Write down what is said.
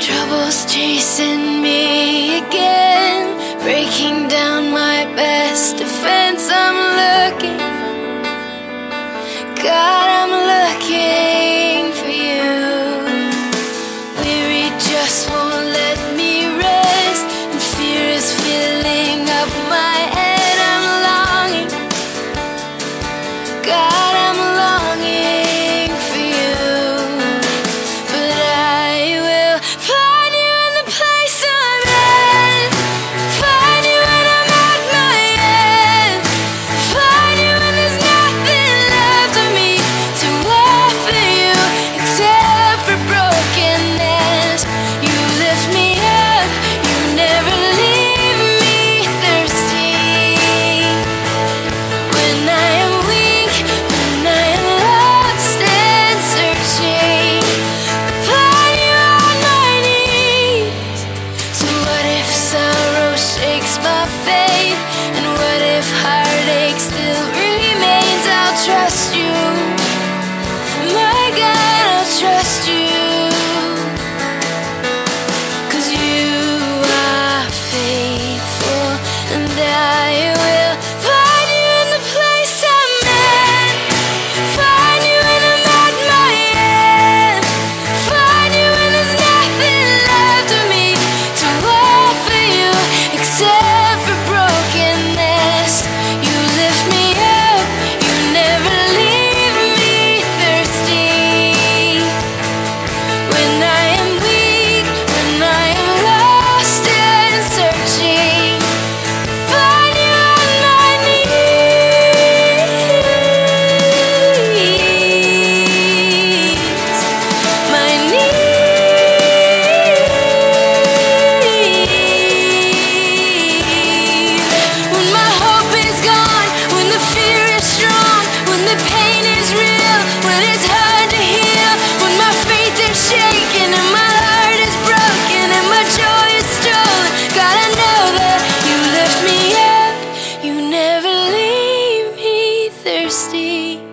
Troubles chasing me again, breaking down faith? And what if heartache still majesty